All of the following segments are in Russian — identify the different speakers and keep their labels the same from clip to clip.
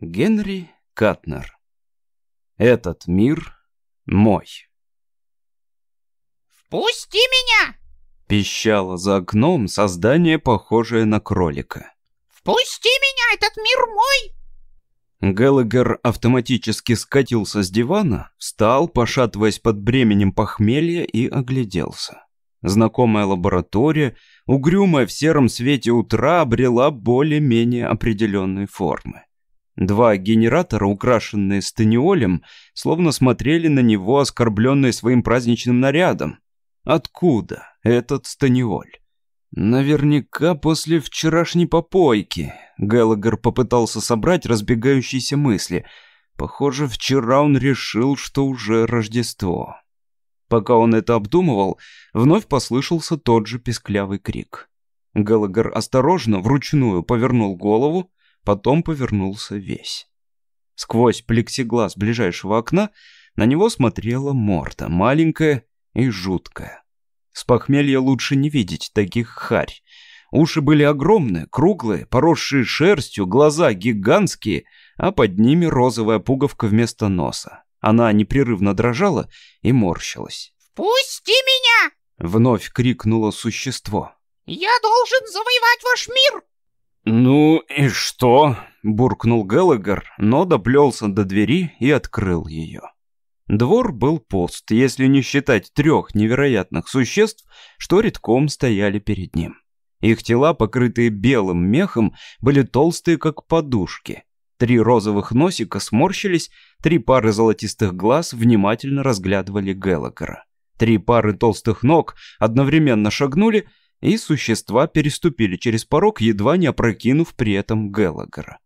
Speaker 1: Генри Катнер. Этот мир мой.
Speaker 2: «Впусти меня!»
Speaker 1: Пищало за окном создание, похожее на кролика.
Speaker 2: «Впусти меня! Этот мир мой!»
Speaker 1: Геллагер автоматически скатился с дивана, встал, пошатываясь под бременем похмелья и огляделся. Знакомая лаборатория, угрюмая в сером свете утра, обрела более-менее определенные формы. Два генератора, украшенные станиолем, словно смотрели на него, оскорбленные своим праздничным нарядом. Откуда этот станиоль? Наверняка после вчерашней попойки. Геллагер попытался собрать разбегающиеся мысли. Похоже, вчера он решил, что уже Рождество. Пока он это обдумывал, вновь послышался тот же песклявый крик. Геллагер осторожно, вручную повернул голову, потом повернулся весь. Сквозь плексиглаз ближайшего окна на него смотрела морда, маленькая и жуткая. С похмелья лучше не видеть таких харь. Уши были огромные, круглые, поросшие шерстью, глаза гигантские, а под ними розовая пуговка вместо носа. Она непрерывно дрожала и морщилась.
Speaker 2: «Впусти меня!»
Speaker 1: — вновь крикнуло существо.
Speaker 2: «Я должен завоевать ваш мир!»
Speaker 1: «Ну и что?» — буркнул Геллагер, но доплелся до двери и открыл ее. Двор был пуст, если не считать трех невероятных существ, что редком стояли перед ним. Их тела, покрытые белым мехом, были толстые, как подушки. Три розовых носика сморщились, три пары золотистых глаз внимательно разглядывали Геллагера. Три пары толстых ног одновременно шагнули — и существа переступили через порог, едва не опрокинув при этом Геллагера.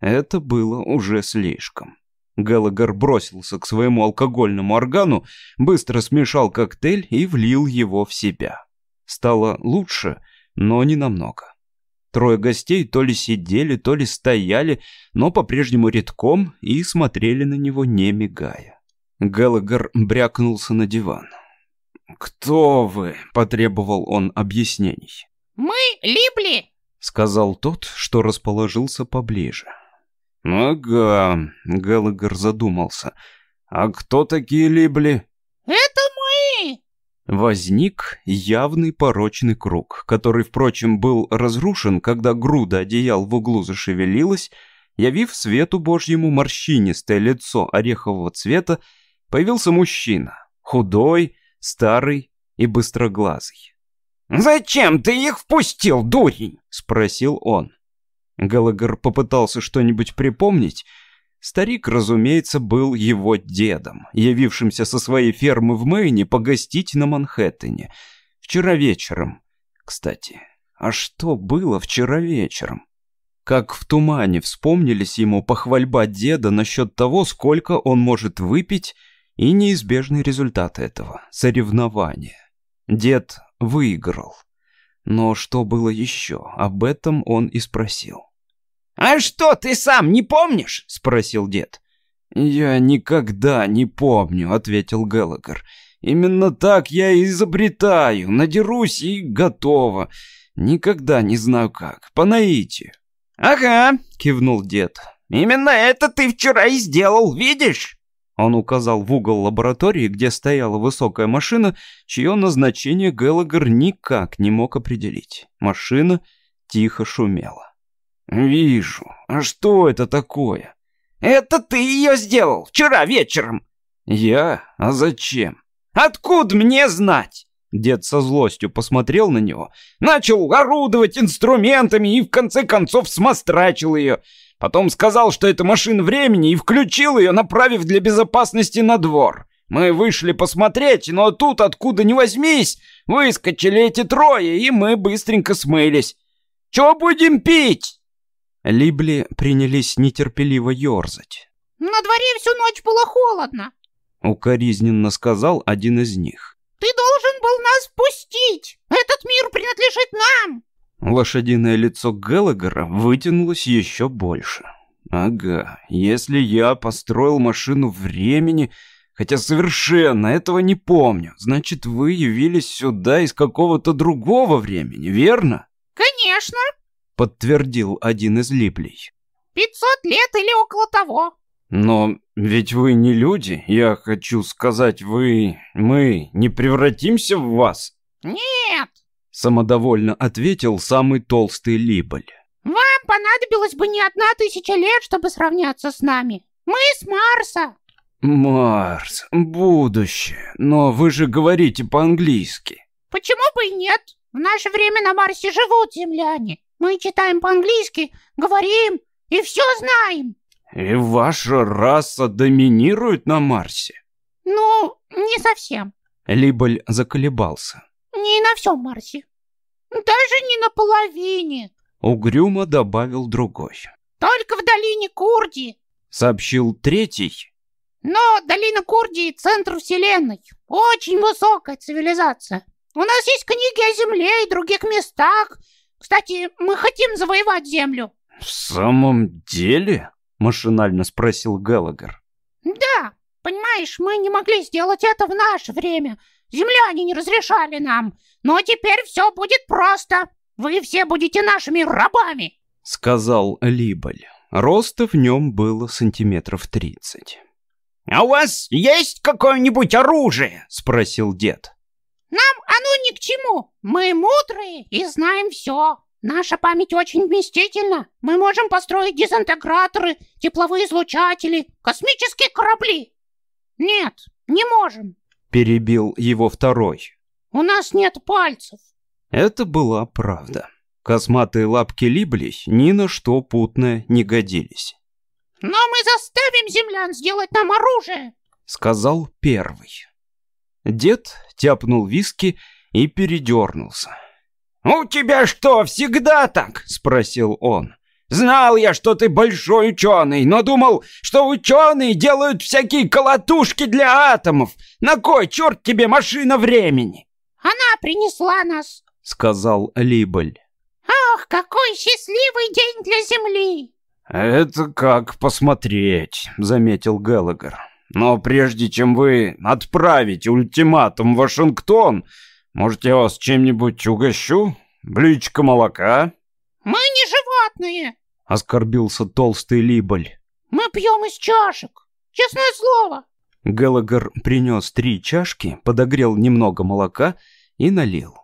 Speaker 1: Это было уже слишком. Геллагер бросился к своему алкогольному органу, быстро смешал коктейль и влил его в себя. Стало лучше, но не намного. Трое гостей то ли сидели, то ли стояли, но по-прежнему редком и смотрели на него, не мигая. Геллагер брякнулся на диван. «Кто вы?» — потребовал он объяснений.
Speaker 2: «Мы Либли!»
Speaker 1: — сказал тот, что расположился поближе. «Ага», — Геллагер задумался. «А кто такие Либли?»
Speaker 2: «Это мы!»
Speaker 1: Возник явный порочный круг, который, впрочем, был разрушен, когда груда одеял в углу зашевелилась, явив свету божьему морщинистое лицо орехового цвета, появился мужчина, худой, старый и быстроглазый.
Speaker 2: «Зачем ты их впустил, дурень?»
Speaker 1: — спросил он. Галагар попытался что-нибудь припомнить. Старик, разумеется, был его дедом, явившимся со своей фермы в Мэйне погостить на Манхэттене. Вчера вечером. Кстати, а что было вчера вечером? Как в тумане вспомнились ему похвальба деда насчет того, сколько он может выпить и неизбежный результат этого — соревнования. Дед выиграл. Но что было еще? Об этом он и спросил.
Speaker 2: «А что, ты сам не помнишь?» — спросил дед.
Speaker 1: «Я никогда не помню», — ответил Геллагер. «Именно так я и изобретаю, надерусь и готово. Никогда не знаю как, по наитию».
Speaker 2: «Ага», — кивнул дед. «Именно это ты вчера и сделал, видишь?»
Speaker 1: Он указал в угол лаборатории, где стояла высокая машина, чье назначение Геллагер никак не мог определить. Машина тихо шумела. «Вижу. А что это такое?»
Speaker 2: «Это ты ее сделал вчера вечером!»
Speaker 1: «Я? А зачем?»
Speaker 2: «Откуда мне знать?»
Speaker 1: Дед со злостью посмотрел на него.
Speaker 2: «Начал орудовать инструментами и в конце концов смострачил ее. Потом сказал, что это машина времени, и включил ее, направив для безопасности на двор. Мы вышли посмотреть, но тут, откуда ни возьмись, выскочили эти трое, и мы быстренько смылись. Чего будем пить?»
Speaker 1: Либли принялись нетерпеливо ерзать.
Speaker 2: «На дворе всю ночь было холодно», —
Speaker 1: укоризненно сказал один из них.
Speaker 2: «Ты должен был нас впустить! Этот мир принадлежит нам!»
Speaker 1: Лошадиное лицо Геллагера вытянулось еще больше. Ага, если я построил машину времени, хотя совершенно этого не помню, значит, вы явились сюда из какого-то другого времени, верно?
Speaker 2: Конечно,
Speaker 1: подтвердил один из липлей.
Speaker 3: 500 лет или около того.
Speaker 1: Но ведь вы не люди. Я хочу сказать, вы... Мы не превратимся в вас?
Speaker 3: Нет.
Speaker 1: Самодовольно ответил самый толстый Либоль.
Speaker 3: Вам понадобилось бы не одна тысяча лет, чтобы сравняться с нами. Мы с Марса.
Speaker 1: Марс, будущее. Но вы же говорите по-английски.
Speaker 3: Почему бы и нет? В наше время на Марсе живут земляне. Мы читаем по-английски, говорим и все знаем.
Speaker 1: И ваша раса доминирует на Марсе?
Speaker 3: Ну, не совсем.
Speaker 1: Либоль заколебался.
Speaker 3: На всем Марсе. Даже не на половине.
Speaker 1: Угрюмо добавил другой.
Speaker 3: Только в долине Курди.
Speaker 1: Сообщил третий.
Speaker 3: Но долина Курди — центр вселенной. Очень высокая цивилизация. У нас есть книги о Земле и других местах. Кстати, мы хотим завоевать Землю.
Speaker 1: В самом деле? Машинально спросил Геллагер.
Speaker 3: Да, понимаешь, мы не могли сделать это в наше время. Земляне не разрешали нам. Но теперь все будет просто. Вы все будете нашими рабами.
Speaker 1: Сказал Либоль. Роста в нем было сантиметров тридцать.
Speaker 2: «А у вас есть какое-нибудь оружие?» — спросил дед.
Speaker 3: «Нам оно ни к чему. Мы мудрые и знаем все. Наша память очень вместительна. Мы можем построить дезинтеграторы, тепловые излучатели, космические корабли. Нет, не можем.
Speaker 1: Перебил его второй.
Speaker 3: У нас нет пальцев.
Speaker 1: Это была правда. Косматые лапки Либлей ни на что путное не годились.
Speaker 3: «Но мы заставим землян сделать нам оружие!»
Speaker 1: — сказал первый. Дед тяпнул виски и передернулся.
Speaker 2: «У тебя что, всегда так?» — спросил он. «Знал я, что ты большой ученый, но думал, что ученые делают всякие колотушки для атомов. На кой черт тебе машина времени?»
Speaker 3: «Она принесла нас», —
Speaker 1: сказал Либоль.
Speaker 3: «Ах, какой счастливый день для Земли!»
Speaker 1: «Это как посмотреть», — заметил Геллагер. «Но прежде чем вы отправите ультиматум в Вашингтон, может, я вас чем-нибудь угощу? Блюдечко молока?»
Speaker 3: «Мы не животные!»
Speaker 1: — оскорбился толстый Либоль.
Speaker 3: «Мы пьем из чашек, честное слово!»
Speaker 1: Геллагер принес три чашки, подогрел немного молока и налил.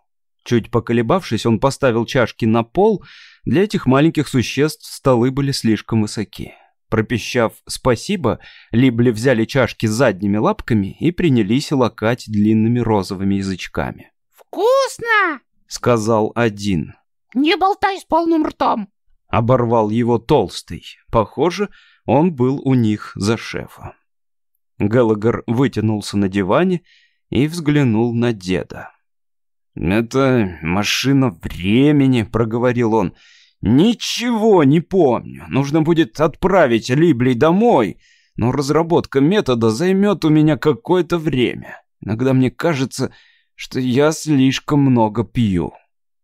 Speaker 1: Чуть поколебавшись, он поставил чашки на пол. Для этих маленьких существ столы были слишком высоки. Пропищав «спасибо», Либли взяли чашки задними лапками и принялись лакать длинными розовыми язычками.
Speaker 3: «Вкусно!»
Speaker 1: — сказал один.
Speaker 3: «Не болтай с полным ртом!»
Speaker 1: — оборвал его толстый. Похоже, он был у них за шефа. Геллагер вытянулся на диване и взглянул на деда. «Это машина времени», — проговорил он. «Ничего не помню. Нужно будет отправить Либли домой, но разработка метода займет у меня какое-то время. Иногда мне кажется, что я слишком много пью».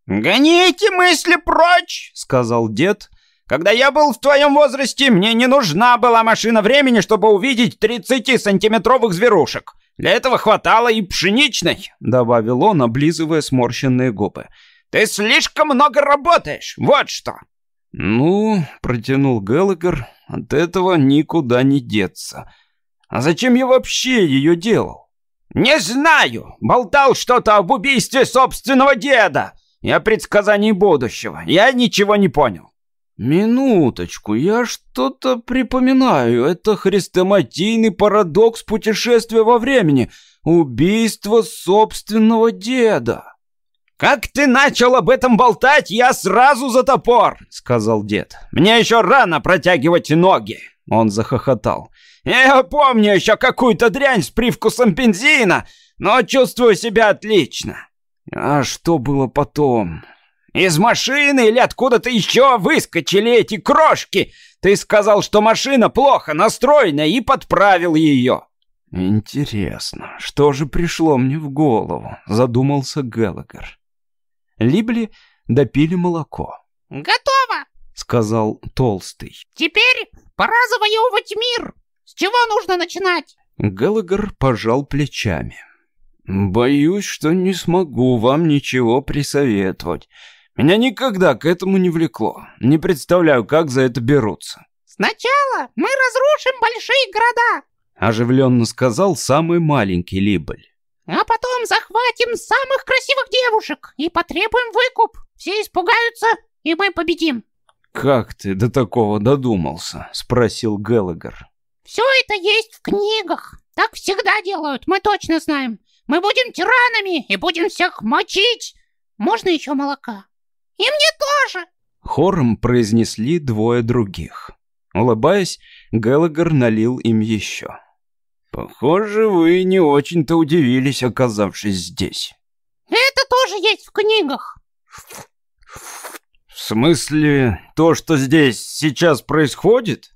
Speaker 2: «Гони эти мысли прочь!» — сказал дед. «Когда я был в твоем возрасте, мне не нужна была машина времени, чтобы увидеть 30-сантиметровых зверушек. Для этого хватало и пшеничной», — добавил он, облизывая сморщенные губы. «Ты слишком много работаешь, вот что!»
Speaker 1: «Ну, — протянул Геллагер, — от этого никуда не деться. А зачем я вообще ее делал?»
Speaker 2: «Не знаю! Болтал что-то об убийстве собственного деда и о предсказании будущего. Я ничего не понял».
Speaker 1: «Минуточку, я что-то припоминаю. Это хрестоматийный парадокс путешествия во времени. Убийство собственного деда».
Speaker 2: «Как ты начал об этом болтать, я сразу за топор!» — сказал дед. «Мне еще рано протягивать ноги!» Он захохотал. «Я помню еще какую-то дрянь с привкусом бензина, но чувствую себя отлично!»
Speaker 1: «А что было потом?»
Speaker 2: «Из машины или откуда-то еще выскочили эти крошки! Ты сказал, что машина плохо настроена и подправил ее!»
Speaker 1: «Интересно, что же пришло мне в голову?» — задумался Геллагер. Либли допили молоко.
Speaker 3: «Готово!»
Speaker 1: — сказал Толстый.
Speaker 3: «Теперь пора завоевывать мир! С чего нужно начинать?»
Speaker 1: Геллагер пожал плечами. «Боюсь, что не смогу вам ничего присоветовать. Меня никогда к этому не влекло. Не представляю, как за это берутся.
Speaker 3: Сначала мы разрушим большие города,
Speaker 1: оживленно сказал самый маленький Либель.
Speaker 3: а потом захватим самых красивых девушек и потребуем выкуп. Все испугаются, и мы победим.
Speaker 1: «Как ты до такого додумался?» — спросил Геллагер.
Speaker 3: Все это есть в книгах. Так всегда делают, мы точно знаем. Мы будем тиранами и будем всех мочить. Можно еще молока? И мне тоже.
Speaker 1: Хором произнесли двое других. Улыбаясь, Геллагер налил им еще. «Похоже, вы не очень-то удивились, оказавшись здесь».
Speaker 3: Это тоже есть в книгах.
Speaker 1: «В смысле, то, что здесь сейчас происходит?»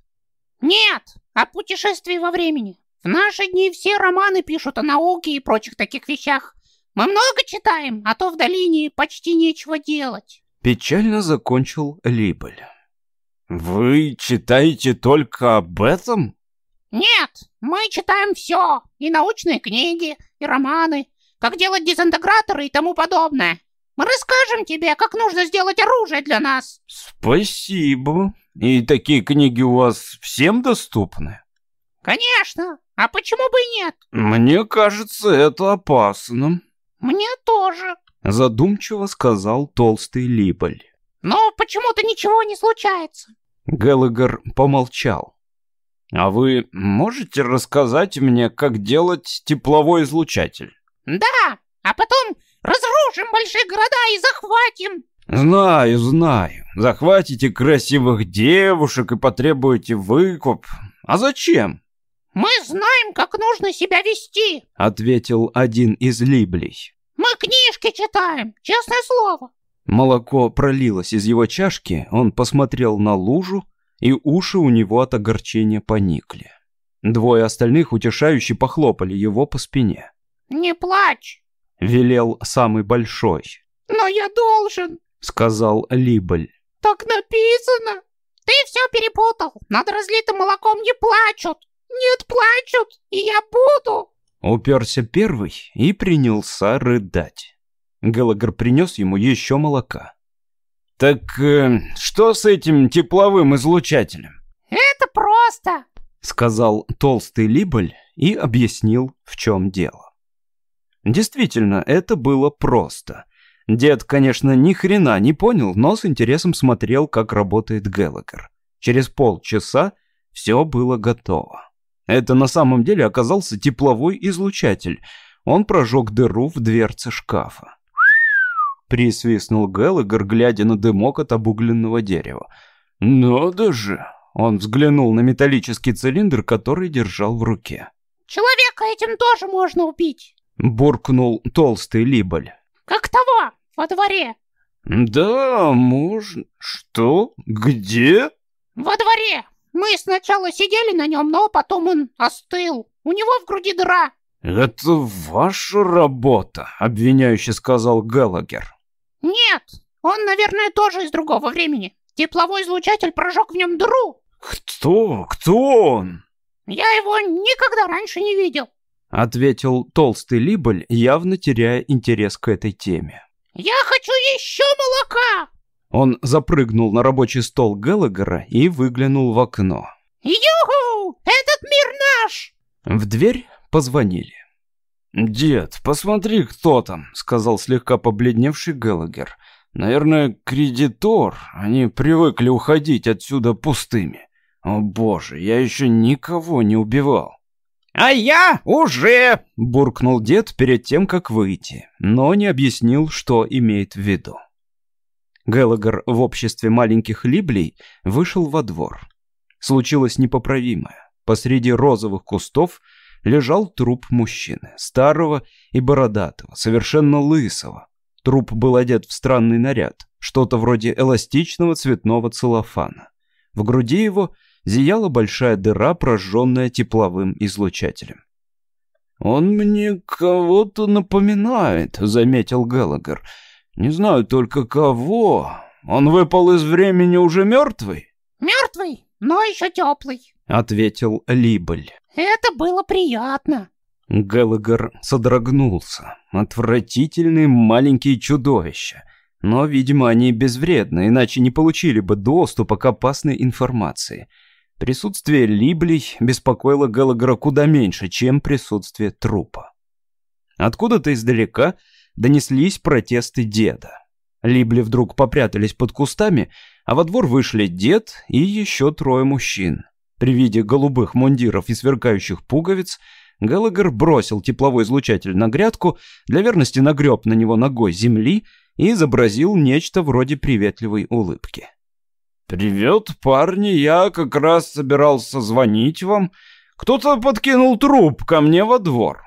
Speaker 3: Нет, о путешествии во времени. В наши дни все романы пишут о науке и прочих таких вещах. Мы много читаем, а то в долине почти нечего делать.
Speaker 1: Печально закончил Либель. «Вы читаете только об этом?»
Speaker 3: Нет, мы читаем все. И научные книги, и романы, как делать дезинтеграторы и тому подобное. Мы расскажем тебе, как нужно сделать оружие для нас.
Speaker 1: «Спасибо. И такие книги у вас всем доступны?»
Speaker 3: Конечно. А почему бы и нет?
Speaker 1: «Мне кажется, это опасно»,
Speaker 3: Мне тоже.
Speaker 1: — задумчиво сказал толстый Либель.
Speaker 3: Но почему-то ничего не случается.
Speaker 1: Геллагер помолчал. «А вы можете рассказать мне, как делать тепловой излучатель?»
Speaker 3: Да, а потом разрушим большие города и захватим.
Speaker 1: «Знаю, знаю. Захватите красивых девушек и потребуете выкуп. А зачем?»
Speaker 3: Мы знаем, как нужно себя вести.
Speaker 1: — ответил один из Либлей.
Speaker 3: Книжки читаем, честное слово.
Speaker 1: Молоко пролилось из его чашки, он посмотрел на лужу, и уши у него от огорчения поникли. Двое остальных утешающе похлопали его по спине.
Speaker 3: Не плачь,
Speaker 1: Велел самый большой,
Speaker 3: но я должен.
Speaker 1: сказал Либель.
Speaker 3: Так написано. Ты все перепутал. Над разлитым молоком не плачут. Нет, плачут, и я буду.
Speaker 1: Уперся первый и принялся рыдать. Геллагер принес ему еще молока. «Так э, что с этим тепловым излучателем?»
Speaker 3: Это просто.
Speaker 1: сказал толстый Либель и объяснил, в чем дело. Действительно, это было просто. Дед, конечно, ни хрена не понял, но с интересом смотрел, как работает Геллагер. Через полчаса все было готово. Это на самом деле оказался тепловой излучатель. Он прожег дыру в дверце шкафа. Присвистнул Геллагер, глядя на дымок от обугленного дерева. «Надо же!» Он взглянул на металлический цилиндр, который держал в руке.
Speaker 3: Человека этим тоже можно убить.
Speaker 1: Буркнул толстый Либоль.
Speaker 3: Как того, во дворе.
Speaker 1: «Да, можно. Что? Где?»
Speaker 3: Во дворе. Мы сначала сидели на нем, но потом он остыл. У него в груди дыра.
Speaker 1: «Это ваша работа», — обвиняюще сказал Геллагер.
Speaker 3: Нет, он, наверное, тоже из другого времени. Тепловой излучатель прожег в нем дыру.
Speaker 1: «Кто? Кто он?»
Speaker 3: Я его никогда раньше не видел.
Speaker 1: Ответил толстый Либоль, явно теряя интерес к этой теме.
Speaker 3: Я хочу еще молока.
Speaker 1: Он запрыгнул на рабочий стол Геллагера и выглянул в окно.
Speaker 3: Юху! Этот мир наш!
Speaker 1: В дверь позвонили. «Дед, посмотри, кто там», — сказал слегка побледневший Геллагер. «Наверное, кредитор. Они привыкли уходить отсюда пустыми. О боже, я еще никого не убивал».
Speaker 2: А я уже.
Speaker 1: Буркнул дед перед тем, как выйти, но не объяснил, что имеет в виду. Геллагер в обществе маленьких либлей вышел во двор. Случилось непоправимое. Посреди розовых кустов лежал труп мужчины, старого и бородатого, совершенно лысого. Труп был одет в странный наряд, что-то вроде эластичного цветного целлофана. В груди его зияла большая дыра, прожженная тепловым излучателем. «Он мне кого-то напоминает», — заметил Геллагер. «Не знаю только кого. Он выпал из времени уже мертвый?»
Speaker 3: Мертвый, но еще теплый.
Speaker 1: — ответил Либель.
Speaker 3: Это было приятно.
Speaker 1: Геллагер содрогнулся. Отвратительные маленькие чудовища. Но, видимо, они безвредны, иначе не получили бы доступа к опасной информации. Присутствие Либлей беспокоило Галагера куда меньше, чем присутствие трупа. Откуда-то издалека донеслись протесты деда. Либли вдруг попрятались под кустами, а во двор вышли дед и еще трое мужчин. При виде голубых мундиров и сверкающих пуговиц Галагер бросил тепловой излучатель на грядку, для верности нагреб на него ногой земли и изобразил нечто вроде приветливой улыбки.
Speaker 2: «Привет, парни, я как раз собирался звонить вам. Кто-то подкинул труп ко мне во двор».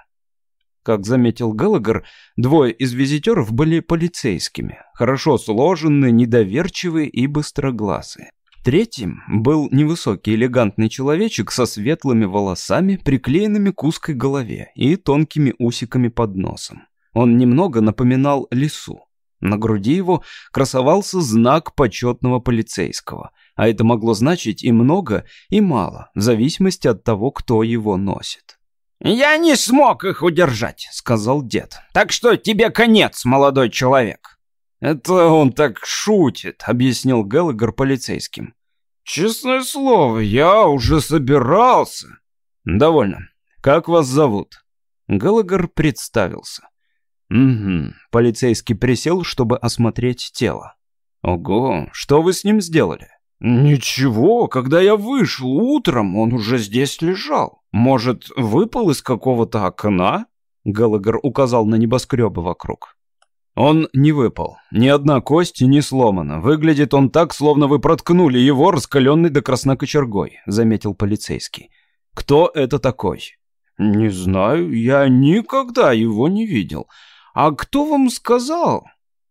Speaker 1: Как заметил Галагер, двое из визитеров были полицейскими, хорошо сложенные, недоверчивые и быстроглазые. Третьим был невысокий элегантный человечек со светлыми волосами, приклеенными к узкой голове и тонкими усиками под носом. Он немного напоминал лису. На груди его красовался знак почетного полицейского, а это могло значить и много, и мало, в зависимости от того, кто его носит.
Speaker 2: «Я не смог их удержать», — сказал дед. «Так что тебе конец, молодой человек».
Speaker 1: «Это он так шутит», — объяснил Геллагер полицейским.
Speaker 2: «Честное слово, я уже собирался».
Speaker 1: «Довольно. Как вас зовут?» Геллагер представился. «Угу». Полицейский присел, чтобы осмотреть тело. «Ого, что вы с ним сделали?»
Speaker 2: «Ничего, когда я вышел утром, он уже здесь лежал. Может, выпал из какого-то окна?»
Speaker 1: Геллагер указал на небоскребы вокруг. Он не выпал. Ни одна кость не сломана. Выглядит он так, словно вы проткнули его, раскаленный до красна кочергой, заметил полицейский. Кто это такой?
Speaker 2: Не знаю, я никогда его не видел. А кто вам сказал?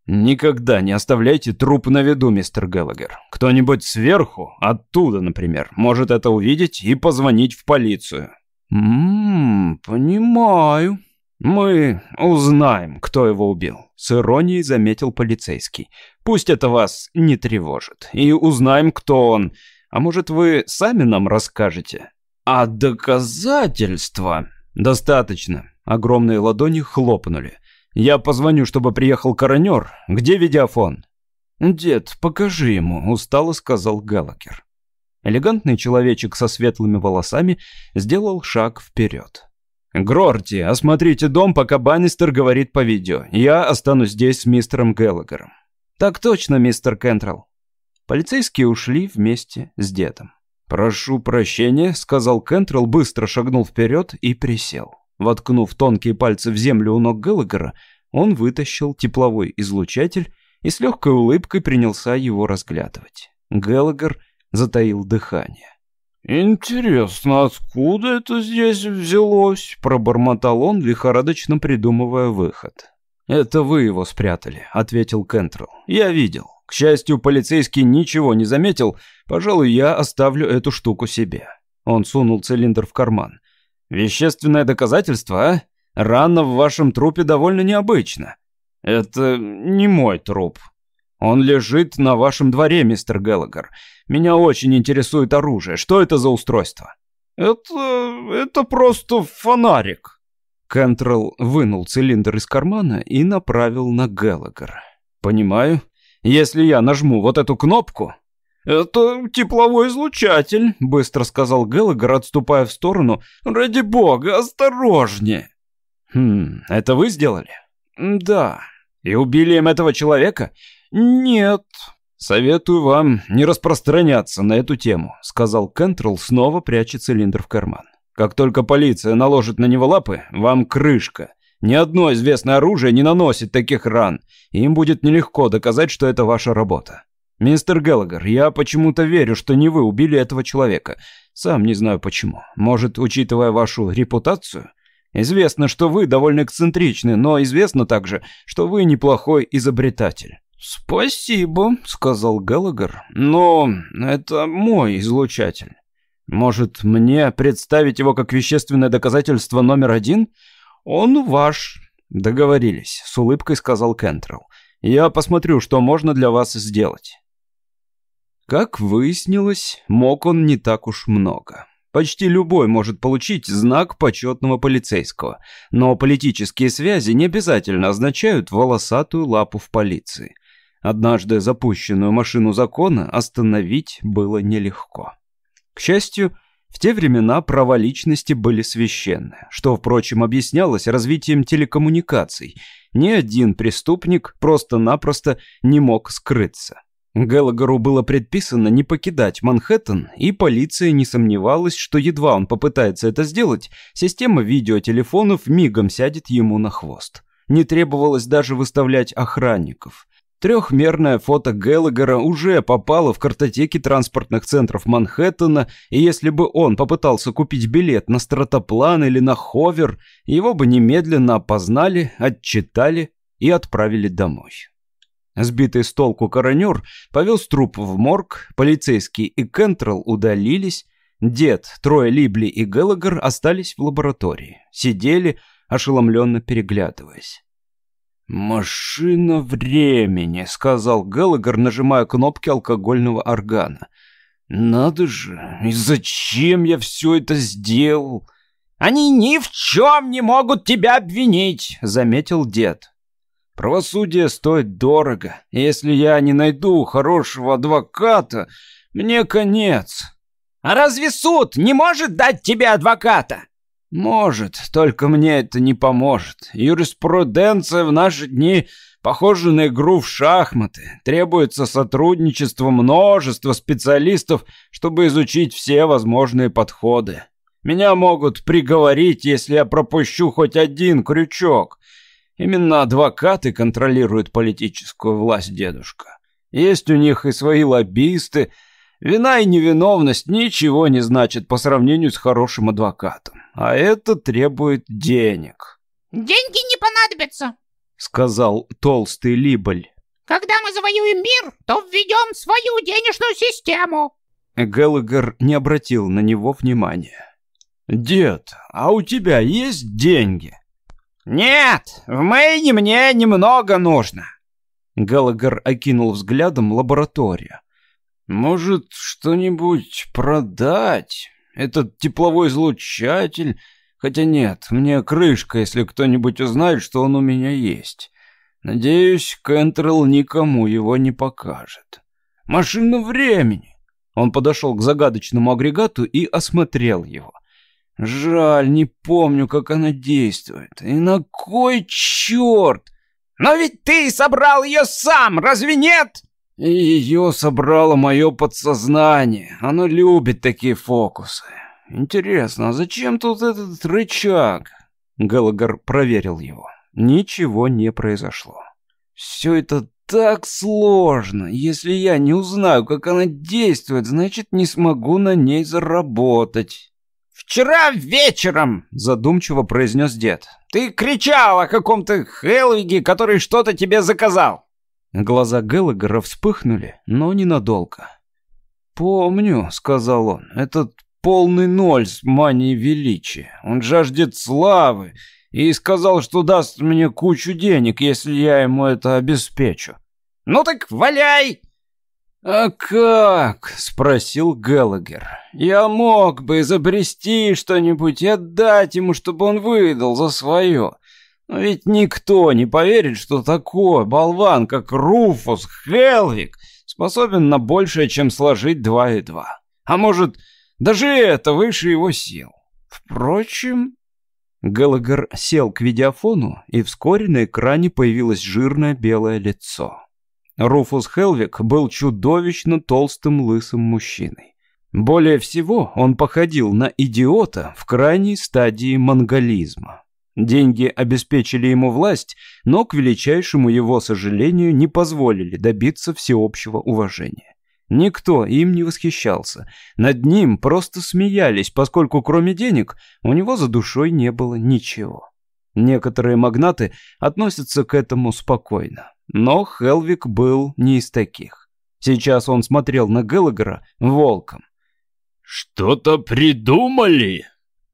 Speaker 1: Никогда не оставляйте труп на виду, мистер Геллагер. Кто-нибудь сверху, оттуда, например, может это увидеть и позвонить в полицию.
Speaker 2: Ммм, понимаю.
Speaker 1: «Мы узнаем, кто его убил», — с иронией заметил полицейский. «Пусть это вас не тревожит. И узнаем, кто он. А может, вы сами нам расскажете?»
Speaker 2: «А доказательства?»
Speaker 1: «Достаточно». Огромные ладони хлопнули. «Я позвоню, чтобы приехал коронер. Где видеофон?»
Speaker 2: «Дед, покажи ему», — устало сказал Галакер.
Speaker 1: Элегантный человечек со светлыми волосами сделал шаг вперед. «Грорти, осмотрите дом, пока Баннистер говорит по видео. Я останусь здесь с мистером Геллагером». «Так точно, мистер Кентрелл». Полицейские ушли вместе с дедом. «Прошу прощения», — сказал Кентрелл, быстро шагнул вперед и присел. Воткнув тонкие пальцы в землю у ног Геллагера, он вытащил тепловой излучатель и с легкой улыбкой принялся его разглядывать. Геллагер затаил дыхание.
Speaker 2: «Интересно, откуда это здесь взялось?» — пробормотал он, лихорадочно придумывая выход.
Speaker 1: «Это вы его спрятали», — ответил Кентрелл. «Я видел. К счастью, полицейский ничего не заметил. Пожалуй, я оставлю эту штуку себе». Он сунул цилиндр в карман. «Вещественное доказательство, а? Рана в вашем трупе довольно необычна». «Это не мой труп», «Он лежит на вашем дворе, мистер Геллагер. Меня очень интересует оружие. Что это за устройство?»
Speaker 2: «Это... это просто фонарик».
Speaker 1: Кентрелл вынул цилиндр из кармана и направил на Геллагера. «Понимаю. Если я нажму вот эту кнопку...»
Speaker 2: «Это тепловой излучатель», — быстро сказал Геллагер, отступая в сторону. «Ради бога, осторожнее!»
Speaker 1: «Хм, это вы сделали?»
Speaker 2: «Да».
Speaker 1: «И убили им этого человека?»
Speaker 2: «Нет».
Speaker 1: «Советую вам не распространяться на эту тему», — сказал Кентрелл, снова пряча цилиндр в карман. «Как только полиция наложит на него лапы, вам крышка. Ни одно известное оружие не наносит таких ран, им будет нелегко доказать, что это ваша работа. Мистер Геллагер, я почему-то верю, что не вы убили этого человека. Сам не знаю почему. Может, учитывая вашу репутацию? Известно, что вы довольно эксцентричны, но известно также, что вы неплохой изобретатель.
Speaker 2: «Спасибо», — сказал Геллагер, — «но это мой излучатель.
Speaker 1: Может, мне представить его как вещественное доказательство номер один?
Speaker 2: Он ваш».
Speaker 1: «Договорились», — с улыбкой сказал Кентрелл. «Я посмотрю, что можно для вас сделать». Как выяснилось, мог он не так уж много. Почти любой может получить знак почетного полицейского, но политические связи не обязательно означают волосатую лапу в полиции. Однажды запущенную машину закона остановить было нелегко. К счастью, в те времена права личности были священны, что, впрочем, объяснялось развитием телекоммуникаций. Ни один преступник просто-напросто не мог скрыться. Геллагеру было предписано не покидать Манхэттен, и полиция не сомневалась, что едва он попытается это сделать, система видеотелефонов мигом сядет ему на хвост. Не требовалось даже выставлять охранников. Трехмерное фото Геллагера уже попало в картотеки транспортных центров Манхэттена, и если бы он попытался купить билет на стратоплан или на ховер, его бы немедленно опознали, отчитали и отправили домой. Сбитый с толку коронер повез труп в морг, полицейский и Кентрелл удалились, дед, трое Либли и Геллагер остались в лаборатории, сидели, ошеломленно переглядываясь. «Машина времени», — сказал Геллагер, нажимая кнопки алкогольного органа. «Надо же, и зачем я все это сделал?»
Speaker 2: «Они ни в чем не могут тебя обвинить», — заметил дед.
Speaker 1: Правосудие стоит дорого. Если я не найду хорошего адвоката, мне конец.
Speaker 2: А разве суд не может дать тебе адвоката?
Speaker 1: Может, только мне это не поможет. Юриспруденция в наши дни похожа на игру в шахматы. Требуется сотрудничество множества специалистов, чтобы изучить все возможные подходы. Меня могут приговорить, если я пропущу хоть один крючок. Именно адвокаты контролируют политическую власть, дедушка. Есть у них и свои лоббисты. Вина и невиновность ничего не значат по сравнению с хорошим адвокатом. А это требует денег.
Speaker 3: «Деньги не понадобятся», —
Speaker 1: сказал толстый Либоль.
Speaker 3: «Когда мы завоюем мир, то введем свою денежную систему».
Speaker 1: Геллагер не обратил на него внимания. «Дед, а у тебя есть деньги?»
Speaker 2: «Нет, в Мэйне мне немного нужно».
Speaker 1: Галагар окинул взглядом лабораторию. «Может, что-нибудь продать? Этот тепловой излучатель? Хотя нет, мне крышка, если кто-нибудь узнает, что он у меня есть. Надеюсь, Кентрелл никому его не покажет. Машина времени!» Он подошел к загадочному агрегату и осмотрел его. Жаль, не помню, как она действует. И на кой черт?
Speaker 2: Но ведь ты собрал ее сам, разве нет?
Speaker 1: И ее собрало мое подсознание. Оно любит такие фокусы. Интересно, а зачем тут этот рычаг? Галагар проверил его. Ничего не произошло. Все это так сложно. Если я не узнаю, как она действует, значит, не смогу на ней заработать.
Speaker 2: «Вчера вечером», — задумчиво произнес дед, — «ты кричал о каком-то Хелвиге, который что-то тебе заказал».
Speaker 1: Глаза Геллагера вспыхнули, но ненадолго. «Помню», — сказал он, — «этот полный ноль с манией величия. Он жаждет славы и сказал, что даст мне кучу денег, если я ему это обеспечу».
Speaker 2: «Ну так валяй!»
Speaker 1: «А как?» — спросил Геллагер. «Я мог бы изобрести что-нибудь и отдать ему, чтобы он выдал за свое. Но ведь никто не поверит, что такой болван, как Руфус Хелвик, способен на большее, чем сложить два и два. А может, даже это выше его сил. Впрочем...» Геллагер сел к видеофону, и вскоре на экране появилось жирное белое лицо. Руфус Хелвик был чудовищно толстым лысым мужчиной. Более всего он походил на идиота в крайней стадии монголизма. Деньги обеспечили ему власть, но, к величайшему его сожалению, не позволили добиться всеобщего уважения. Никто им не восхищался. Над ним просто смеялись, поскольку кроме денег у него за душой не было ничего. Некоторые магнаты относятся к этому спокойно. Но Хелвик был не из таких. Сейчас он смотрел на Геллагера волком.
Speaker 4: «Что-то придумали?»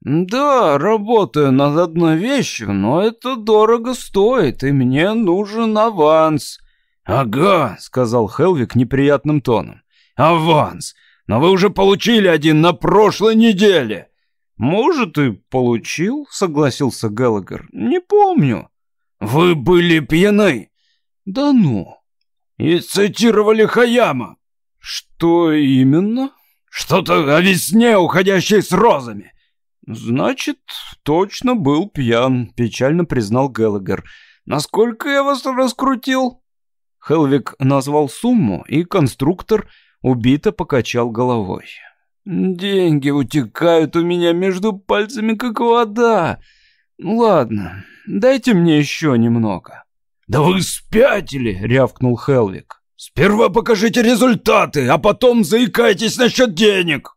Speaker 1: «Да, работаю над одной вещью, но это дорого стоит, и мне нужен аванс».
Speaker 4: «Ага», — сказал Хелвик неприятным тоном.
Speaker 1: «Аванс! Но вы уже получили один на прошлой неделе!» «Может, и получил», — согласился Геллагер. «Не помню».
Speaker 4: «Вы были пьяны?»
Speaker 1: Да ну.
Speaker 4: И цитировали Хаяма.
Speaker 1: Что именно?
Speaker 2: Что-то о весне, уходящей с розами.
Speaker 1: Значит, точно был пьян, печально признал Геллагер. Насколько я вас раскрутил? Хелвик назвал сумму, и конструктор убито покачал головой. «Деньги утекают у меня между пальцами, как вода. Ладно, дайте мне еще немного».
Speaker 2: «Да вы спятили!» — рявкнул Хелвик. «Сперва покажите результаты, а потом заикайтесь насчет денег!»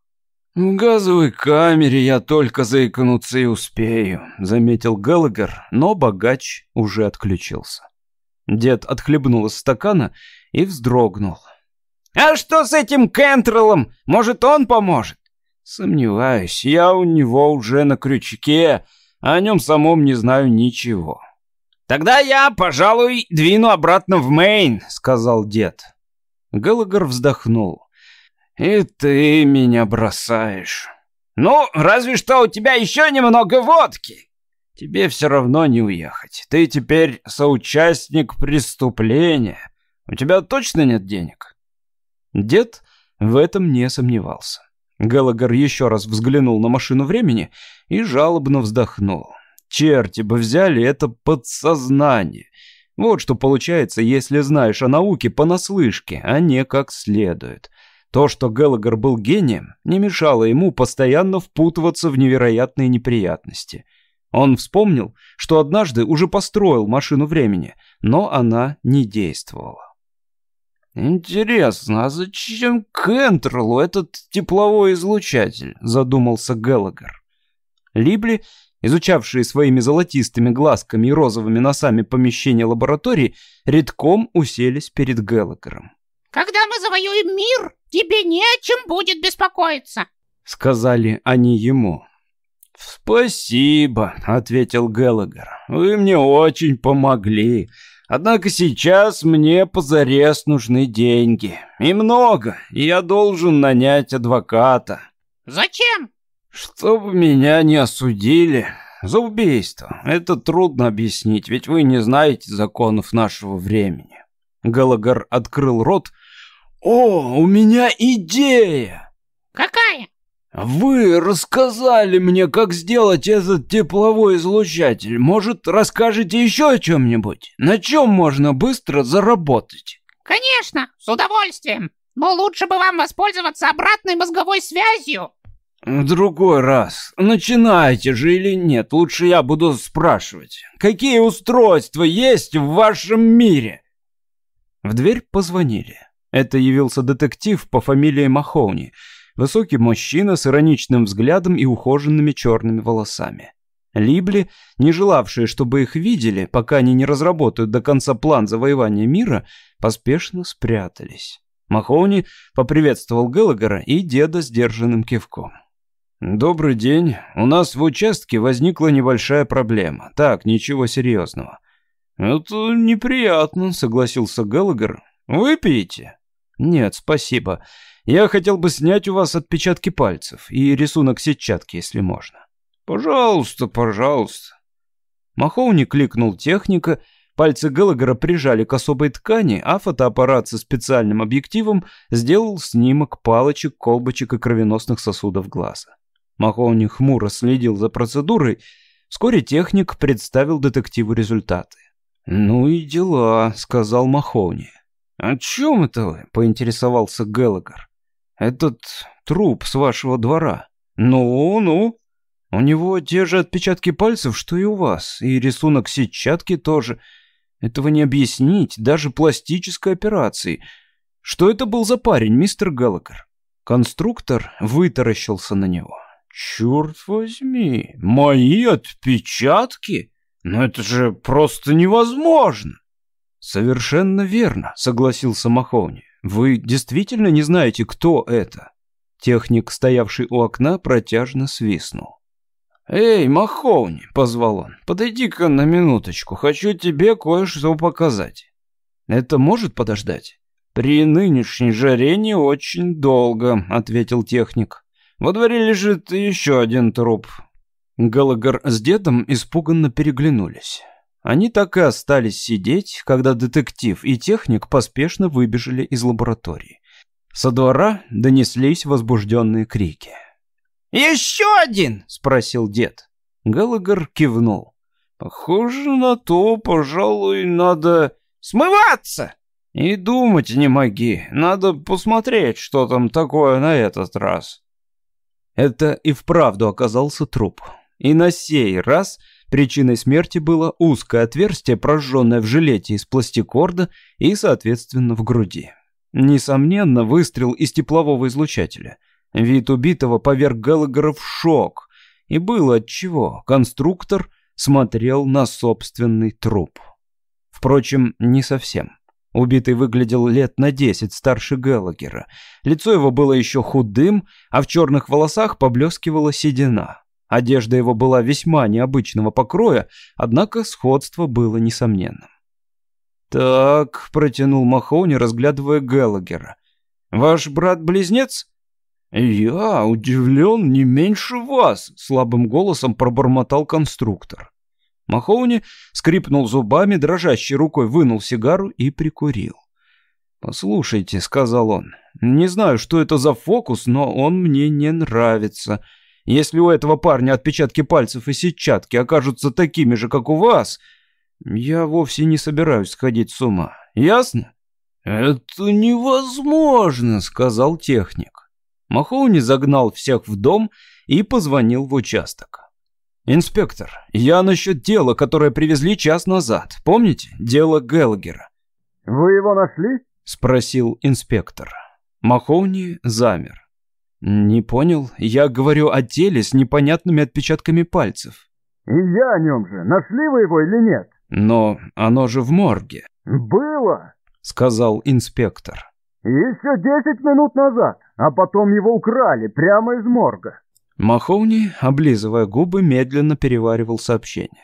Speaker 1: «В газовой камере я только заикнуться и успею», — заметил Геллагер, но богач уже отключился. Дед отхлебнул из стакана и вздрогнул.
Speaker 2: «А что с этим Кентреллом? Может, он поможет?»
Speaker 1: «Сомневаюсь, я у него уже на крючке, а о нем самом не знаю ничего».
Speaker 2: «Тогда я, пожалуй, двину обратно в Мейн», — сказал дед.
Speaker 1: Геллагер вздохнул. «И ты меня бросаешь».
Speaker 2: «Ну, разве что у тебя еще немного водки».
Speaker 1: «Тебе все равно не уехать. Ты теперь соучастник преступления. У тебя точно нет денег?» Дед в этом не сомневался. Галагар еще раз взглянул на машину времени и жалобно вздохнул. Черти бы взяли это подсознание. Вот что получается, если знаешь о науке понаслышке, а не как следует. То, что Геллагер был гением, не мешало ему постоянно впутываться в невероятные неприятности. Он вспомнил, что однажды уже построил машину времени, но она не действовала. «Интересно, а зачем Кентрелу этот тепловой излучатель?» — задумался Геллагер. Либли, изучавшие своими золотистыми глазками и розовыми носами помещение лаборатории, редком уселись перед Геллагером.
Speaker 3: «Когда мы завоюем мир, тебе не о чем будет беспокоиться», —
Speaker 1: сказали они ему. «Спасибо», — ответил Геллагер. «Вы мне очень помогли. Однако сейчас мне позарез нужны деньги. И много, и я должен нанять адвоката.
Speaker 3: Зачем?
Speaker 1: Чтобы меня не осудили за убийство. Это трудно объяснить, ведь вы не знаете законов нашего времени. Галагар открыл рот. О, у меня идея!
Speaker 3: Какая?
Speaker 1: «Вы рассказали мне, как сделать этот тепловой излучатель. Может, расскажете еще о чем-нибудь? На чем можно быстро заработать?»
Speaker 3: «Конечно, с удовольствием. Но лучше бы вам воспользоваться обратной мозговой связью».
Speaker 1: «В другой раз. Начинайте же или нет, лучше я буду спрашивать. Какие устройства есть в вашем мире?» В дверь позвонили. Это явился детектив по фамилии Махоуни – Высокий мужчина с ироничным взглядом и ухоженными черными волосами. Либли, не желавшие, чтобы их видели, пока они не разработают до конца план завоевания мира, поспешно спрятались. Махоуни поприветствовал Геллагера и деда сдержанным кивком. «Добрый день. У нас в участке возникла небольшая проблема. Так, ничего серьезного». «Это неприятно», — согласился Геллагер. «Выпьете?» «Нет, спасибо. Я хотел бы снять у вас отпечатки пальцев и рисунок сетчатки, если можно. Пожалуйста, пожалуйста. Махоуни кликнул техника, пальцы Геллагера прижали к особой ткани, а фотоаппарат со специальным объективом сделал снимок палочек, колбочек и кровеносных сосудов глаза. Махоуни хмуро следил за процедурой. Вскоре техник представил детективу результаты. «Ну и дела», — сказал Махоуни. «О чем это вы?» — поинтересовался Геллагер. Этот труп с вашего двора. Ну-ну. У него те же отпечатки пальцев, что и у вас, и рисунок сетчатки тоже. Этого не объяснить даже пластической операцией. Что это был за парень, мистер Галлакер? Конструктор вытаращился на него. Черт возьми, мои отпечатки? Но это же просто невозможно. Совершенно верно, согласился Махоуни. Вы действительно не знаете, кто это? Техник, стоявший у окна, протяжно свистнул. «Эй, Махоуни!» — позвал он. «Подойди-ка на минуточку, хочу тебе кое-что показать». «Это может подождать?» «При нынешней жаре не очень долго», — ответил техник. «Во дворе лежит еще один труп». Галагар с дедом испуганно переглянулись. Они так и остались сидеть, когда детектив и техник поспешно выбежали из лаборатории. Со двора донеслись возбужденные крики.
Speaker 2: «Еще один!» — спросил дед.
Speaker 1: Галагер кивнул. «Похоже на то, пожалуй, надо
Speaker 2: смываться!»
Speaker 1: «И думать не моги. Надо посмотреть, что там такое на этот раз». Это и вправду оказался труп. И на сей раз причиной смерти было узкое отверстие, прожженное в жилете из пластикорда и, соответственно, в груди. Несомненно, выстрел из теплового излучателя. Вид убитого поверг Геллагера в шок. И было отчего. Конструктор смотрел на собственный труп. Впрочем, не совсем. Убитый выглядел лет на десять старше Геллагера. Лицо его было еще худым, а в черных волосах поблескивала седина. Одежда его была весьма необычного покроя, однако сходство было несомненным. «Так», — протянул Махоуни, разглядывая Геллагера. «Ваш брат-близнец?» «Я удивлен не меньше вас», — слабым голосом пробормотал конструктор. Махоуни скрипнул зубами, дрожащей рукой вынул сигару и прикурил. «Послушайте», — сказал он, — «не знаю, что это за фокус, но он мне не нравится. Если у этого парня отпечатки пальцев и сетчатки окажутся такими же, как у вас, я вовсе не собираюсь сходить с ума. Ясно?» «Это невозможно», — сказал техник. Махоуни загнал всех в дом и позвонил в участок. «Инспектор, я насчет дела, которое привезли час назад. Помните? Дело Гелгера».
Speaker 5: «Вы его нашли?»
Speaker 1: — спросил инспектор. Махоуни замер. «Не понял. Я говорю о теле с непонятными отпечатками пальцев».
Speaker 5: «И я о нем же. Нашли вы его или нет?»
Speaker 1: «Но оно же в морге».
Speaker 5: «Было», —
Speaker 1: сказал инспектор.
Speaker 5: «Еще десять минут назад, а потом его украли прямо из морга».
Speaker 1: Махоуни, облизывая губы, медленно переваривал сообщение.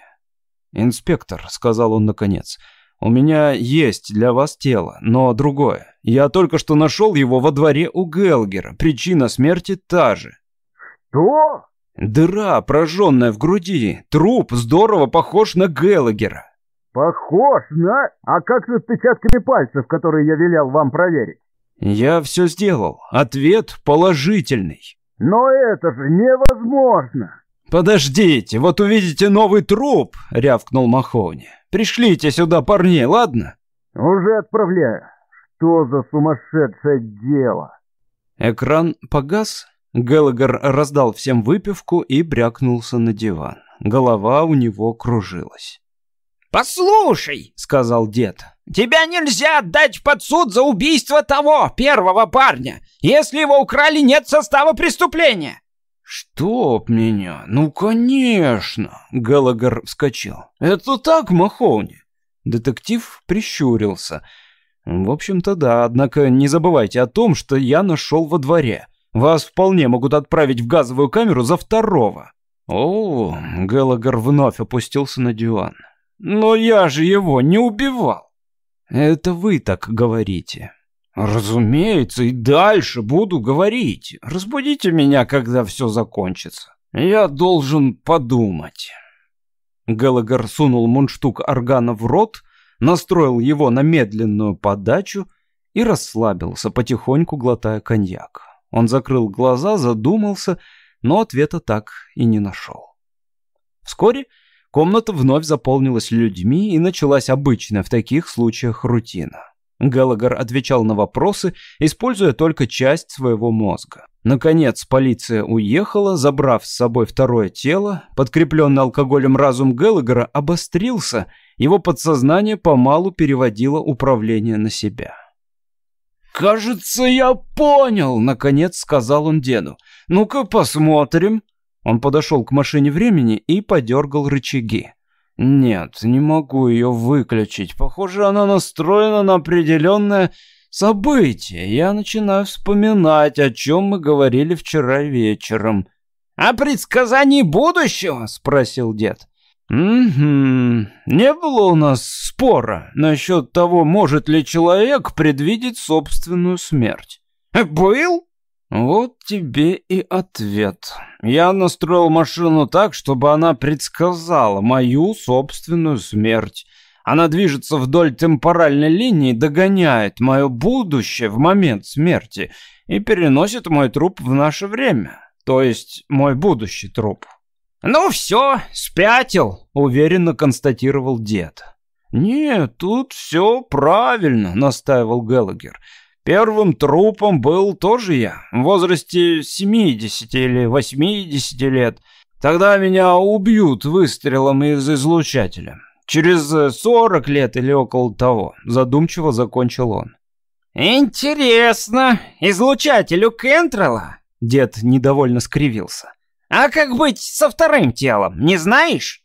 Speaker 1: «Инспектор», — сказал он наконец, — «у меня есть для вас тело, но другое. Я только что нашел его во дворе у Гелгера. Причина смерти та же».
Speaker 5: «Что?»
Speaker 1: «Дыра, прожженная в груди. Труп здорово похож на Гелгера».
Speaker 5: «Похож на... А как с отпечатками пальцев, которые я велел вам проверить?»
Speaker 1: «Я все сделал. Ответ положительный».
Speaker 5: Но это же невозможно.
Speaker 1: Подождите, вот увидите новый труп, рявкнул Махони. Пришлите сюда парней, ладно?
Speaker 5: Уже отправляю. Что за сумасшедшее дело?
Speaker 1: Экран погас. Геллагер раздал всем выпивку и брякнулся на диван. Голова у него кружилась.
Speaker 2: «Послушай», — сказал дед, — «тебя нельзя отдать под суд за убийство того, первого парня. Если его украли, нет состава преступления».
Speaker 1: «Чтоб меня? Ну, конечно!» — Галагар вскочил. «Это так, Махоуни?» Детектив прищурился. «В общем-то, да, однако не забывайте о том, что я нашел во дворе. Вас вполне могут отправить в газовую камеру за второго». «О!» — Галагар вновь опустился на диван. Но я же его не убивал. Это вы так говорите. Разумеется, и дальше буду говорить. Разбудите меня, когда все закончится. Я должен подумать. Галагар сунул мундштук органа в рот, настроил его на медленную подачу и расслабился, потихоньку глотая коньяк. Он закрыл глаза, задумался, но ответа так и не нашел. Вскоре Комната вновь заполнилась людьми, и началась обычная в таких случаях рутина. Галагар отвечал на вопросы, используя только часть своего мозга. Наконец, полиция уехала, забрав с собой второе тело. Подкрепленный алкоголем разум Галагара обострился, его подсознание помалу переводило управление на себя. «Кажется, я понял», — наконец сказал он деду. «Ну-ка посмотрим». Он подошел к машине времени и подергал рычаги. Нет, не могу ее выключить. Похоже, она настроена на определенное событие. Я начинаю вспоминать, о чем мы говорили вчера вечером.
Speaker 2: «О предсказании будущего?» — спросил дед.
Speaker 1: «Угу. Не было у нас спора насчет того, может ли человек предвидеть собственную смерть».
Speaker 2: «Был?»
Speaker 1: Вот тебе и ответ. Я настроил машину так, чтобы она предсказала мою собственную смерть. Она движется вдоль темпоральной линии, догоняет мое будущее в момент смерти и переносит мой труп в наше время, то есть мой будущий труп. «Ну все, спятил», — уверенно констатировал дед. «Нет, тут все правильно», — настаивал Геллагер. «Первым трупом был тоже я, в возрасте 70 или 80 лет. Тогда меня убьют выстрелом из излучателя. Через 40 лет или около того», — задумчиво закончил он. «Интересно, излучателю Кентрелла?» Дед недовольно скривился. «А как быть со вторым телом, не знаешь?»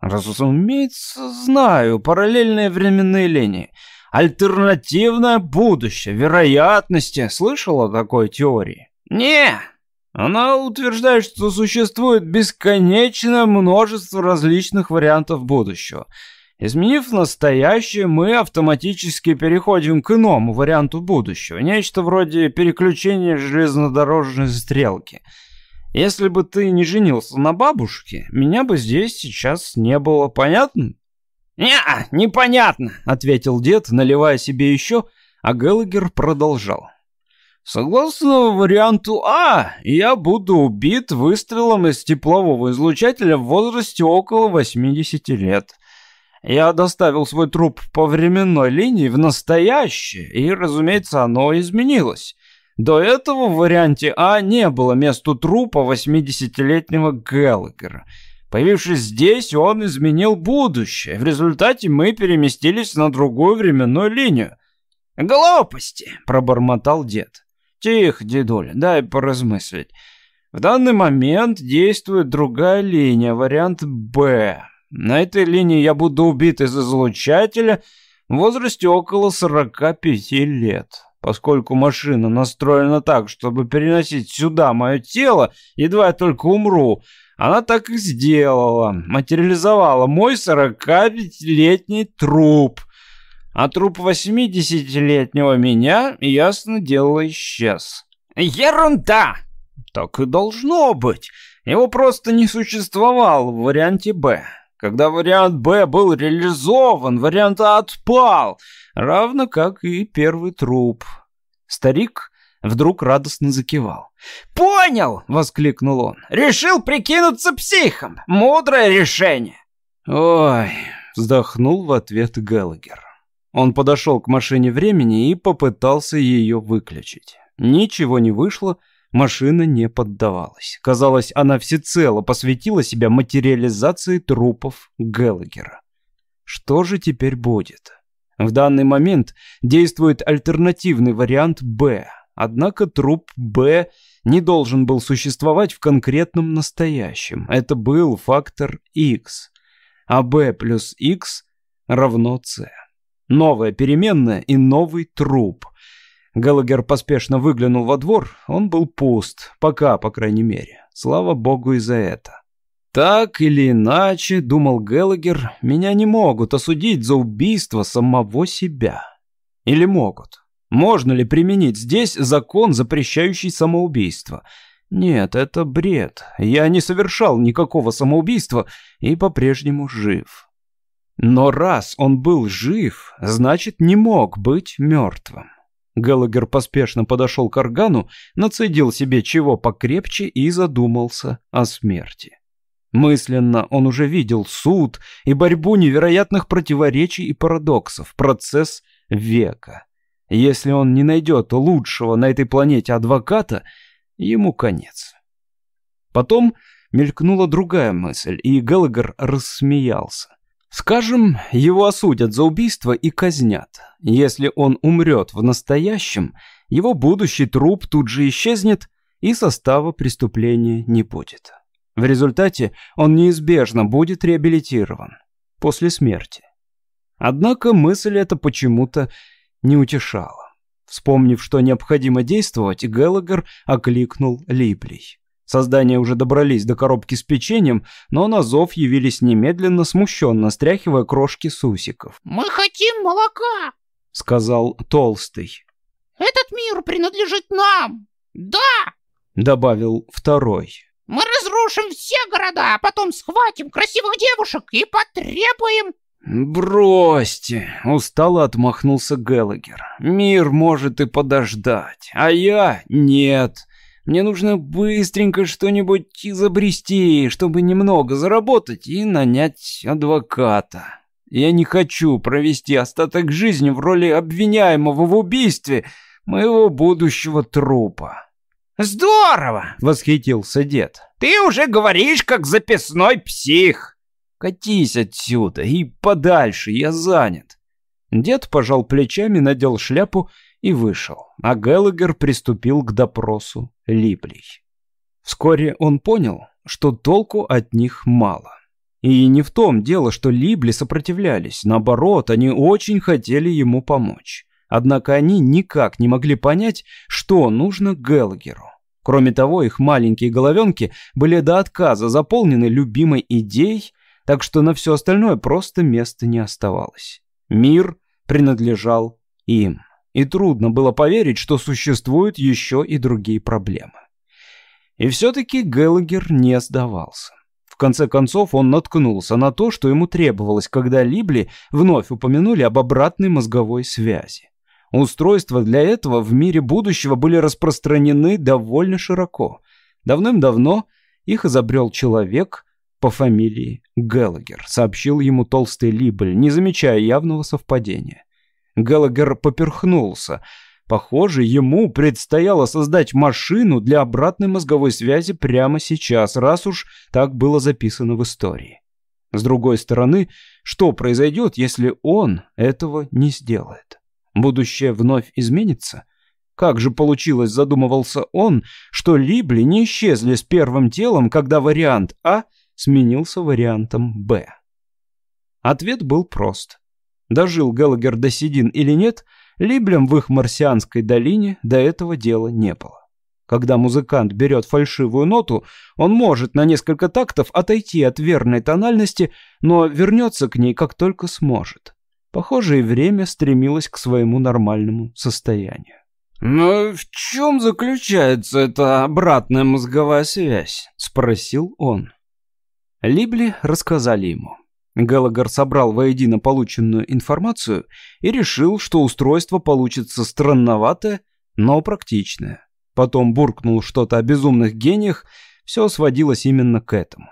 Speaker 1: «Разумеется, знаю. Параллельные временные линии. Альтернативное будущее, вероятности. Слышал о такой теории?» «Не». Она утверждает, что существует бесконечное множество различных вариантов будущего. Изменив настоящее, мы автоматически переходим к иному варианту будущего. Нечто вроде переключения железнодорожной стрелки – если бы ты не женился на бабушке, меня бы здесь сейчас не было, понятно? «Не, непонятно», — ответил дед, наливая себе еще, а Геллагер продолжал. Согласно варианту А, я буду убит выстрелом из теплового излучателя в возрасте около 80 лет. Я доставил свой труп по временной линии в настоящее, и, разумеется, оно изменилось. До этого в варианте А не было месту трупа 80-летнего Геллагера. Появившись здесь, он изменил будущее. В результате мы переместились на другую временную линию. «Глупости!» — пробормотал дед. «Тихо, дедуля, дай поразмыслить. В данный момент действует другая линия, вариант «Б». На этой линии я буду убит из излучателя в возрасте около 45 лет. Поскольку машина настроена так, чтобы переносить сюда мое тело, едва я только умру, она так и сделала. Материализовала мой 45-летний труп. А труп 80-летнего меня, ясно дело, исчез. Ерунда! Так и должно быть. Его просто не существовало в варианте «Б». Когда вариант «Б» был реализован, вариант «А» отпал, равно как и первый труп. Старик вдруг радостно закивал. «Понял!» — воскликнул он. «Решил прикинуться психом! Мудрое решение!» «Ой!» — вздохнул в ответ Геллагер. Он подошел к машине времени и попытался ее выключить. Ничего не вышло, Машина не поддавалась. Казалось, она всецело посвятила себя материализации трупов Геллагера. Что же теперь будет? В данный момент действует альтернативный вариант «Б», однако труп «Б» не должен был существовать в конкретном настоящем. Это был фактор X, а «Б» плюс X равно C. Новая переменная и новый труп. Галагер поспешно выглянул во двор. Он был пуст. Пока, по крайней мере. Слава богу и за это. Так или иначе, думал Геллагер, меня не могут осудить за убийство самого себя. Или могут? Можно ли применить здесь закон, запрещающий самоубийство? Нет, это бред. Я не совершал никакого самоубийства и по-прежнему жив. Но раз он был жив, значит, не мог быть мертвым. Геллагер поспешно подошел к органу, нацедил себе чего покрепче и задумался о смерти. Мысленно он уже видел суд и борьбу невероятных противоречий и парадоксов, процесс века. Если он не найдет лучшего на этой планете адвоката, ему конец. Потом мелькнула другая мысль, и Геллагер рассмеялся. Скажем, его осудят за убийство и казнят. Если он умрет в настоящем, его будущий труп тут же исчезнет, и состава преступления не будет. В результате он неизбежно будет реабилитирован после смерти. Однако мысль эта почему-то не утешала. Вспомнив, что необходимо действовать, Геллагер окликнул Липлей. Создания уже добрались до коробки с печеньем, но на зов явились немедленно, смущенно стряхивая крошки сусиков.
Speaker 3: «Мы хотим молока!»
Speaker 1: — сказал Толстый.
Speaker 3: «Этот мир принадлежит нам! Да!»
Speaker 1: — добавил второй.
Speaker 3: «Мы разрушим все города, а потом схватим красивых девушек и потребуем
Speaker 1: «Бросьте!» — устало отмахнулся Геллагер. «Мир может и подождать, а я — нет. Мне нужно быстренько что-нибудь изобрести, чтобы немного заработать и нанять адвоката. Я не хочу провести остаток жизни в роли обвиняемого в убийстве моего будущего трупа».
Speaker 2: «Здорово!» — восхитился дед. «Ты уже говоришь, как записной псих!»
Speaker 1: «Катись отсюда и подальше, я занят!» Дед пожал плечами, надел шляпу и вышел, а Геллагер приступил к допросу Либлей. Вскоре он понял, что толку от них мало. И не в том дело, что Либли сопротивлялись, наоборот, они очень хотели ему помочь. Однако они никак не могли понять, что нужно Геллагеру. Кроме того, их маленькие головенки были до отказа заполнены любимой идеей, так что на все остальное просто места не оставалось. Мир принадлежал им, и трудно было поверить, что существуют еще и другие проблемы. И все-таки Геллагер не сдавался. В конце концов, он наткнулся на то, что ему требовалось, когда Либли вновь упомянули об обратной мозговой связи. Устройства для этого в мире будущего были распространены довольно широко. Давным-давно их изобрел человек по фамилии Геллагер, сообщил ему толстый Либль, не замечая явного совпадения. Геллагер поперхнулся. Похоже, ему предстояло создать машину для обратной мозговой связи прямо сейчас, раз уж так было записано в истории. С другой стороны, что произойдет, если он этого не сделает? Будущее вновь изменится? Как же получилось, задумывался он, что Либли не исчезли с первым телом, когда вариант А сменился вариантом Б? Ответ был прост. Дожил Геллагер до седин или нет, Либлям в их марсианской долине до этого дела не было. Когда музыкант берет фальшивую ноту, он может на несколько тактов отойти от верной тональности, но вернется к ней как только сможет. Похоже, и время стремилось к своему нормальному состоянию.
Speaker 2: «Но в чем заключается эта обратная мозговая связь?» — спросил он.
Speaker 1: Либли рассказали ему. Галагар собрал воедино полученную информацию и решил, что устройство получится странноватое, но практичное. Потом буркнул что-то о безумных гениях, все сводилось именно к этому.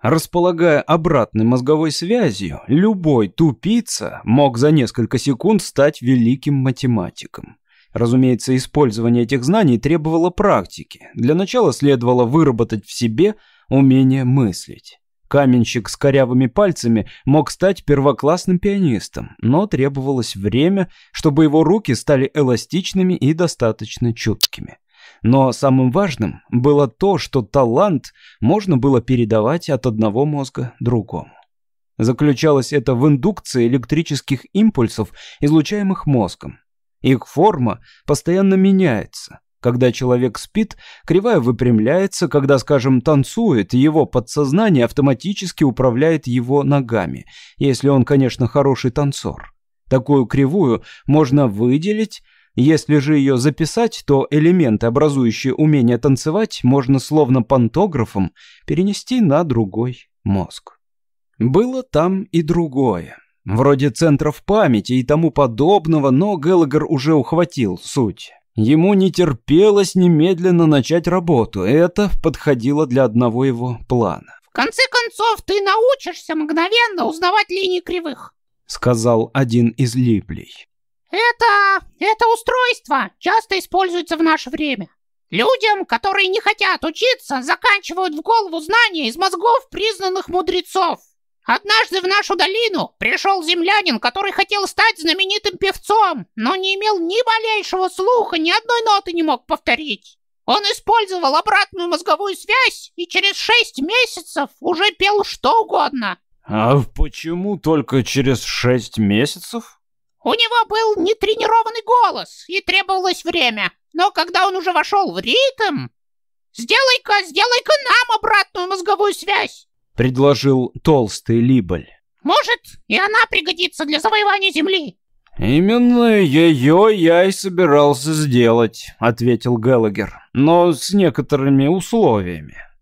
Speaker 1: Располагая обратной мозговой связью, любой тупица мог за несколько секунд стать великим математиком. Разумеется, использование этих знаний требовало практики. Для начала следовало выработать в себе умение мыслить. Каменщик с корявыми пальцами мог стать первоклассным пианистом, но требовалось время, чтобы его руки стали эластичными и достаточно чуткими. Но самым важным было то, что талант можно было передавать от одного мозга другому. Заключалось это в индукции электрических импульсов, излучаемых мозгом. Их форма постоянно меняется. Когда человек спит, кривая выпрямляется, когда, скажем, танцует, его подсознание автоматически управляет его ногами, если он, конечно, хороший танцор. Такую кривую можно выделить если же ее записать, то элементы, образующие умение танцевать, можно словно пантографом перенести на другой мозг. Было там и другое. Вроде центров памяти и тому подобного, но Геллагер уже ухватил суть. Ему не терпелось немедленно начать работу, это подходило для одного его плана.
Speaker 3: «В конце концов, ты научишься мгновенно узнавать линии кривых», —
Speaker 1: сказал один из Липлей.
Speaker 3: Это... это устройство часто используется в наше время. Людям, которые не хотят учиться, заканчивают в голову знания из мозгов признанных мудрецов. Однажды в нашу долину пришел землянин, который хотел стать знаменитым певцом, но не имел ни малейшего слуха, ни одной ноты не мог повторить. Он использовал обратную мозговую связь и через шесть месяцев уже пел что угодно.
Speaker 1: А почему только через шесть месяцев?
Speaker 3: У него был нетренированный голос, и требовалось время. Но когда он уже вошел в ритм... «Сделай-ка, сделай-ка нам обратную мозговую связь!»
Speaker 1: — предложил толстый Либоль.
Speaker 3: «Может, и она пригодится для завоевания Земли!»
Speaker 1: «Именно ее я и собирался сделать», — ответил Геллагер, — «но с некоторыми условиями.